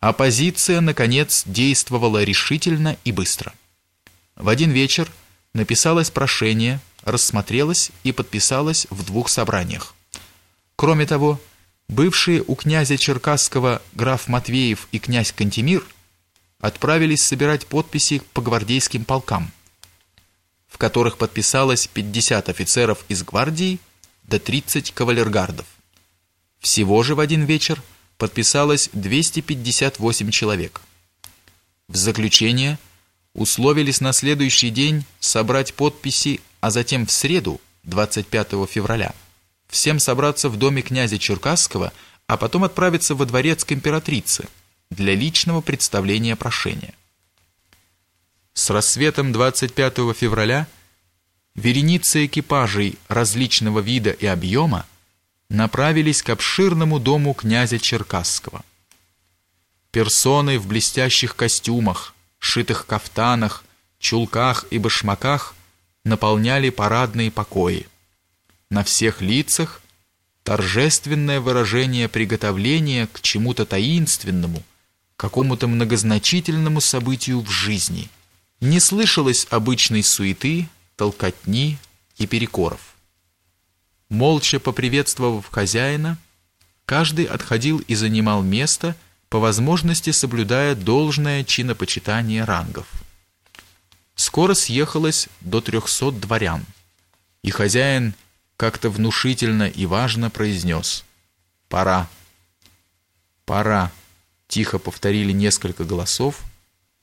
Оппозиция, наконец, действовала решительно и быстро. В один вечер написалось прошение, рассмотрелось и подписалось в двух собраниях. Кроме того, бывшие у князя Черкасского граф Матвеев и князь Кантемир отправились собирать подписи по гвардейским полкам, в которых подписалось 50 офицеров из гвардии до 30 кавалергардов. Всего же в один вечер подписалось 258 человек. В заключение условились на следующий день собрать подписи, а затем в среду, 25 февраля, всем собраться в доме князя Черкасского, а потом отправиться во дворец к императрице для личного представления прошения. С рассветом 25 февраля вереницы экипажей различного вида и объема направились к обширному дому князя Черкасского. Персоны в блестящих костюмах, шитых кафтанах, чулках и башмаках наполняли парадные покои. На всех лицах торжественное выражение приготовления к чему-то таинственному, какому-то многозначительному событию в жизни. Не слышалось обычной суеты, толкотни и перекоров. Молча поприветствовав хозяина, каждый отходил и занимал место, по возможности соблюдая должное чинопочитание рангов. Скоро съехалось до трехсот дворян, и хозяин как-то внушительно и важно произнес «Пора». «Пора», — тихо повторили несколько голосов,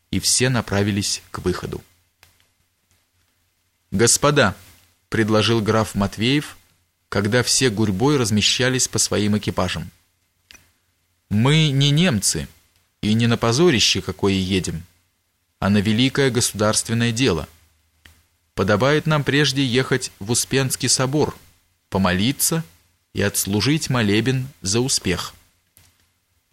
и все направились к выходу. «Господа», — предложил граф Матвеев, — когда все гурьбой размещались по своим экипажам. Мы не немцы и не на позорище какое едем, а на великое государственное дело. Подобает нам прежде ехать в Успенский собор, помолиться и отслужить молебен за успех.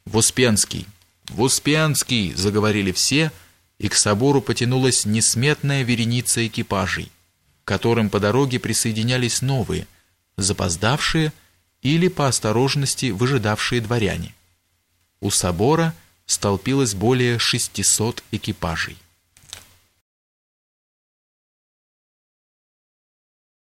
В Успенский, в Успенский, заговорили все, и к собору потянулась несметная вереница экипажей, которым по дороге присоединялись новые – запоздавшие или по осторожности выжидавшие дворяне. У собора столпилось более 600 экипажей.